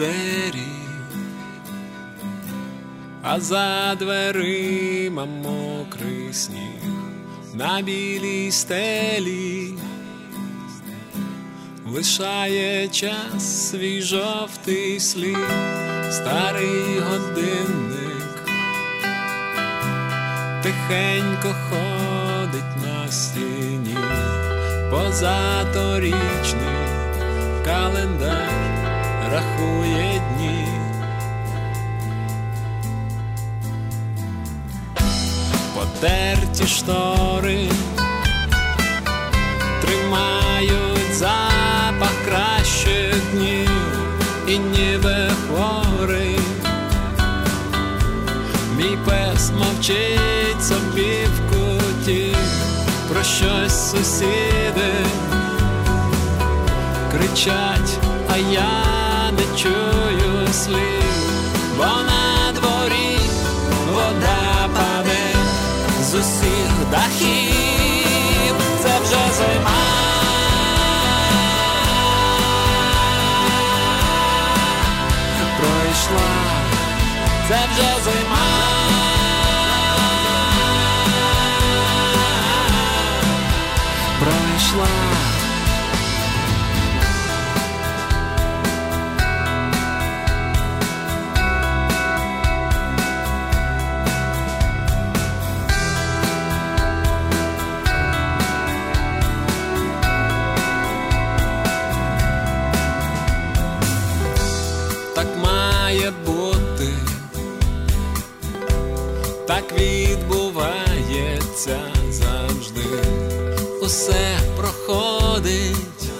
двері, а за дверима мокрий сніг на білій стелі. Лишає час свій жовтий слід, старий годинник, тихенько ходить на стіні, позаторічний календар рахує дні. Потерті штори тримають запах кращих днів і ніби хворий. Мій пес мовчить собі в куті, про щось сусіди кричать, а я не чую слів, бо на дворі вода паде з усіх дахів, це вже зима. Пройшла, це вже зима. Так відбувається завжди, усе проходить,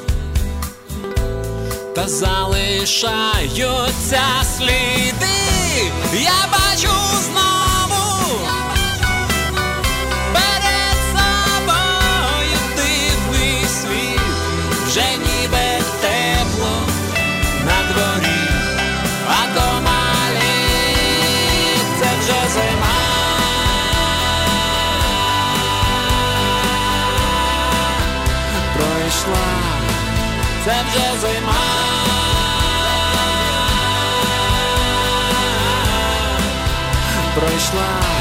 та залишаються сліди, я бачу це вже зима. Пройшла.